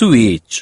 switch.